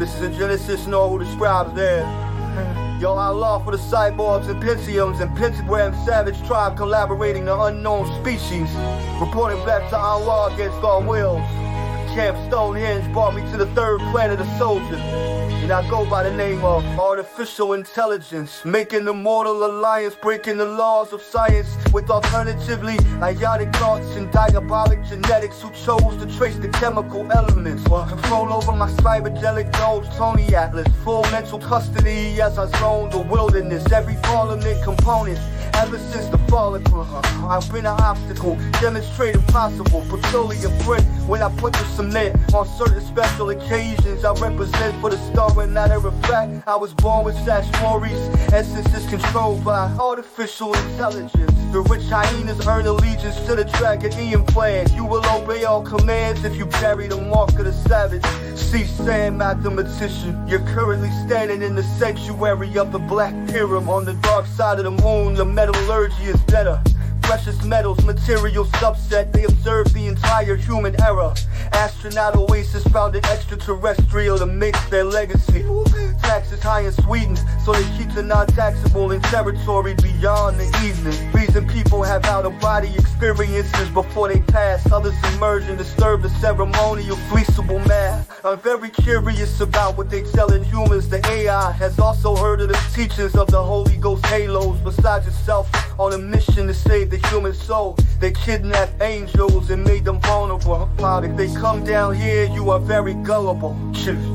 This is a Genesis know who describes there. Yo, law for the cyborgs and pentiums and pentagram savage tribe collaborating the unknown species. Reporting back to Allah against our wills. Camp Stonehenge brought me to the third planet of soldiers. And I go by the name of artificial intelligence, making the mortal alliance, breaking the laws of science with alternatively ionic thoughts and diabolic genetics who chose to trace the chemical elements. Well, control over my cyberdelic nodes, Tony Atlas, full mental custody as I zone the wilderness, every parliament component. Ever since the fall of uh, I've been an obstacle, demonstrating possible petroleum print when I put the on certain special occasions. I represent for the star and matter of fact, I was born with sash statutories. Essence is controlled by artificial intelligence. The rich hyenas earn allegiance to the Draconian plan. You will obey all commands if you carry the mark of the savage. See, Sam, mathematician, you're currently standing in the sanctuary of the Black Pyramid on the dark side of the moon. The metallurgy is better precious metals, material subset. They observe the entire human era. Astronaut oasis founded extraterrestrial to mix their legacy. Taxes high in Sweden, so they keep the non-taxable in territory beyond the evening. Reason people have out-of-body experiences before they pass. Others emerge and disturb the ceremonial fleeceable math. I'm very curious about what they telling humans. The AI has also heard of the teachings of the Holy Ghost halos. Besides itself, on a mission to save the human soul. They kidnapped angels and made them vulnerable. If they come down here, you are very gullible.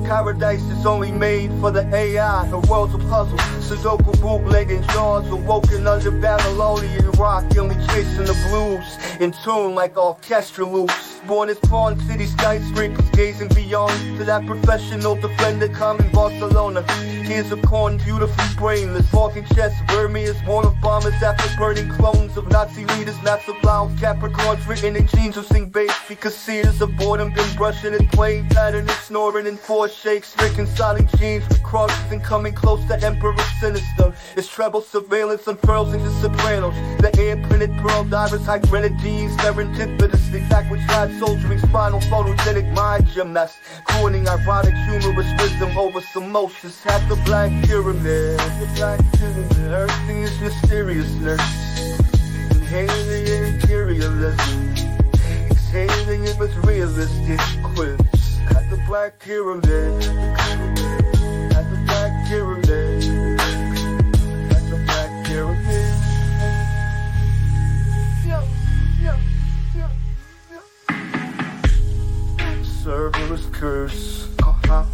Paradise is only made for the AI. The world's a puzzle. Sudoku bootlegging jaws awoken under Babylonian rock, only chasing the blues. In tune like orchestra loops. Born as Pawn City skyscrapers, gazing beyond to that professional defender come in Barcelona. Here's a corn, beautifully brainless, walking chest. Vermeer's born of bombers after burning clones of Nazi leaders. Not so loud, Capricorns written in jeans who sing bass because seers of boredom been brushing his plain pattern and snoring in four shakes, reconciling jeans with crosses and coming close to Emperor Sinister. His treble surveillance unfurls into sopranos. The air printed pearl divers, high grenadines, serendipitously back with tried soldiering spinal photogenic mind gymnast. Crooning ironic humorous wisdom over Moses. Half the black pyramid, the black pyramid. Everything is mysteriousness. Inhaling imperialism. Exhaling it with realistic quips. At the black pyramid. At the black pyramid. At the black pyramid. Cerberus curse. Uh-huh.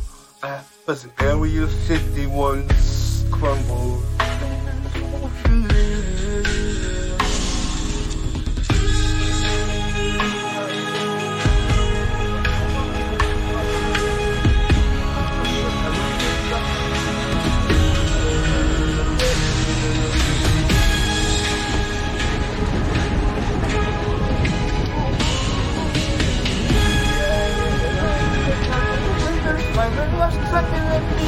As Area 51's crumbled. Brooklyn